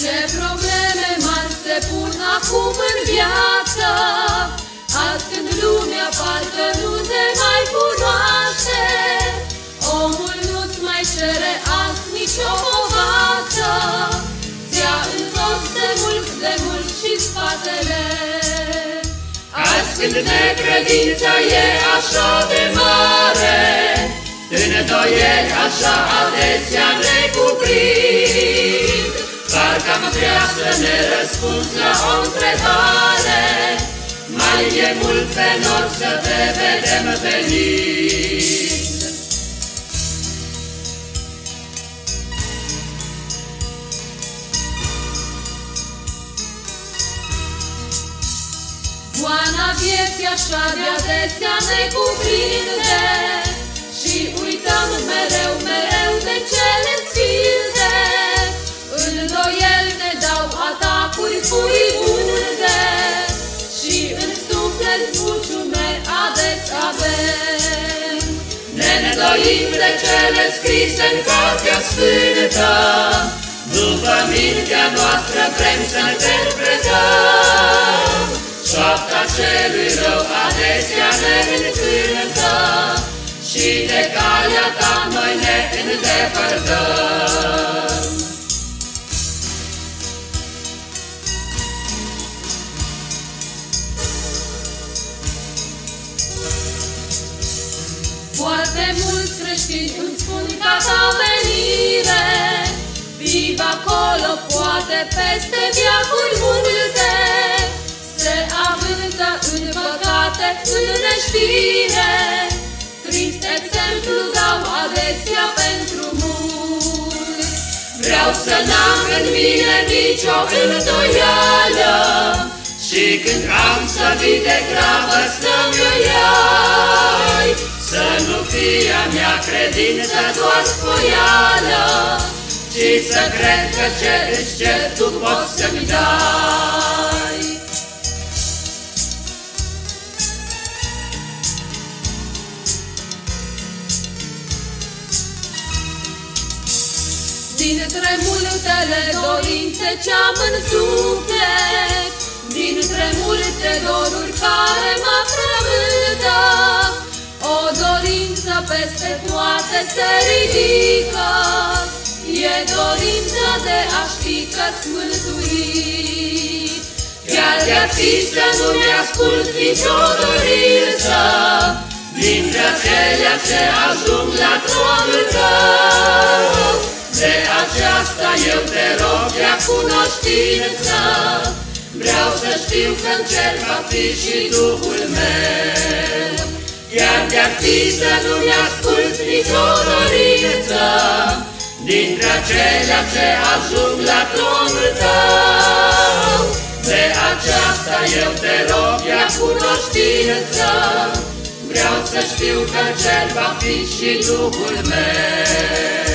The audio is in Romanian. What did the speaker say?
Ce probleme mari se pun acum în viață, Azi când lumea parcă nu te mai cunoaște, Omul nu-ți mai cere azi nicio povață, Ți-a întors de mult, de mult și spatele. Azi când necredința e așa de mare, Îndoieli așa adesea ne cuprind, Parcă am vrea să ne răspunzi la o întrebare, Mai e mult pe nor să te vedem venind. Goana vieții așa de adesea ne cuprinde Ne nedoim de cele scrise în Cartea Sfântă, După mintea noastră vrem să interpretăm, Șapta celui rău adesea ne încântă, Și de calea ta noi ne îndepărtăm. Foarte mulți creștini îmi spun ca ta venire, Viv acolo, poate peste viacuri multe, Se avântă în păcate, în neștire, Trist exemplu dau adesea pentru mulți. Vreau să n-am în mine nicio îndoială, Și când am să vii de grabă să-mi o a mea credință doar spoială, Ci să cred că ce îți cer tu poți să-mi dai. Dintre multele dorințe ce-am în suflet, Dintre multe doruri care mă frământă, O dorință peste toate se ridică, E dorința de a ști că-ți mântuit. Chiar de-ar fi să nu-mi ascult nicio dorință, Dintre acelea ce ajung la tronul tău, De aceasta eu te rog de-a cunoștință, Vreau să știu că în cer va fi și Duhul meu. Chiar de-ar fi să nu-mi ascult nicio dorință, Dintre acelea ce ajung la tronul tău, De aceasta eu te rog de-a cunoștință, Vreau să știu că cer va fi și Duhul meu.